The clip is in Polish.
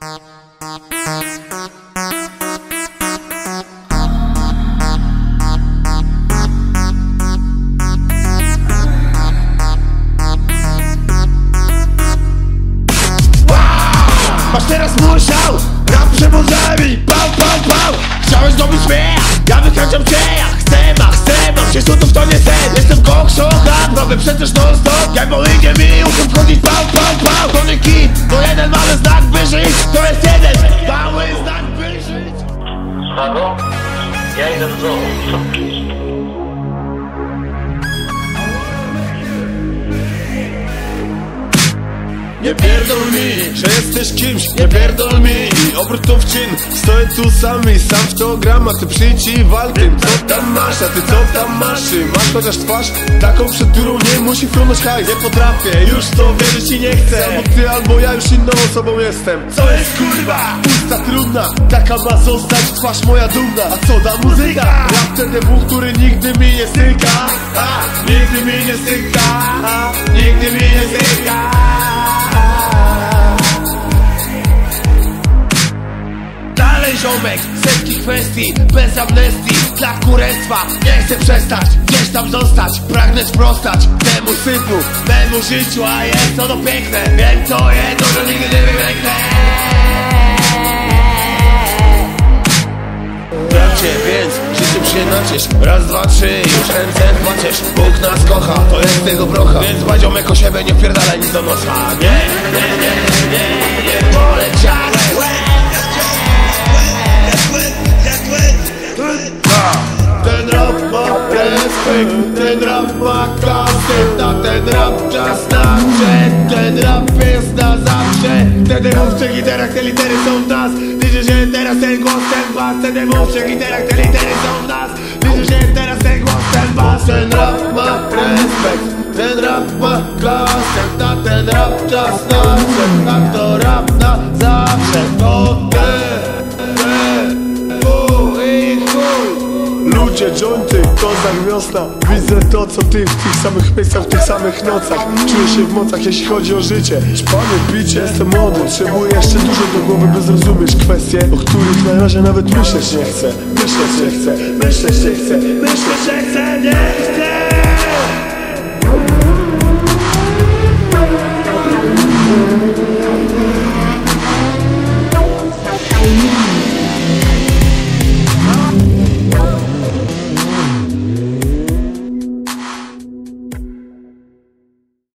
Masz teraz musiał Rap przewodzami Pał, pał, pał. Chciałeś zdobyć mnie? Ja wykańczam cię. Ja chcę, a chcę Mam się cudów to nie sen Jestem kokszocha Robię przecież non stop bo idzie mi Muszę wchodzić pał, Ja idę do Nie pierdol mi, że jesteś kimś Nie pierdol mi, obrotów czyn Stoję tu sami, sam w to gram A ty przyjdź i wal tym. Co tam masz, a ty co tam masz? Masz chociaż twarz, taką przed którą nie musi frunąć hajs. Nie potrafię, już to wierzyć i nie chcę. Albo ty, albo ja już inną osobą jestem. Co jest kurwa? Pusta trudna, taka ma zostać twarz moja dumna. A co da muzyka? Rap TDW, który nigdy mi nie styka. A, Nigdy mi nie styka. A, Nigdy mi nie styka ziomek, setki kwestii Bez amnestii, dla kurestwa. Nie chcę przestać, gdzieś tam zostać Pragnę sprostać temu sypu Memu życiu, a jest ono piękne. Wiem to jedno, że nigdy nie wymięknę Bracie, więc życzę się Raz, dwa, trzy, już ręce płaciesz Bóg nas kocha, to jest tego brocha. Więc badziomek o siebie, nie wpierdalaj nic do nosa. Nie, nie, nie, nie, nie Ten rap ma respekt, ten rap ma klasę Na ten rap czas nadszedł Ten rap jest na zawsze. Wtedy mów przy literach, te litery są w nas. Liczy się teraz ten głos, ten bas Wtedy mów przy literach, te litery są w nas. Liczy się teraz ten głos, ten bas Ten rap ma respekt, ten rap ma klasę Na ten rap czas nadszedł Tak to rap na zawsze. To ten, ten, Ludzie, jointy, kozak, wiosna Widzę to, co ty w tych samych miejscach, w tych samych nocach. Czuję się w mocach, jeśli chodzi o życie. Szpany, picie, jestem młody. Potrzebuję jeszcze dużo do głowy, by zrozumieć kwestie O których na razie nawet myśleć nie chcę. Myśleć nie chcę, myśleć nie chcę. Myśleć nie chcę, nie chcę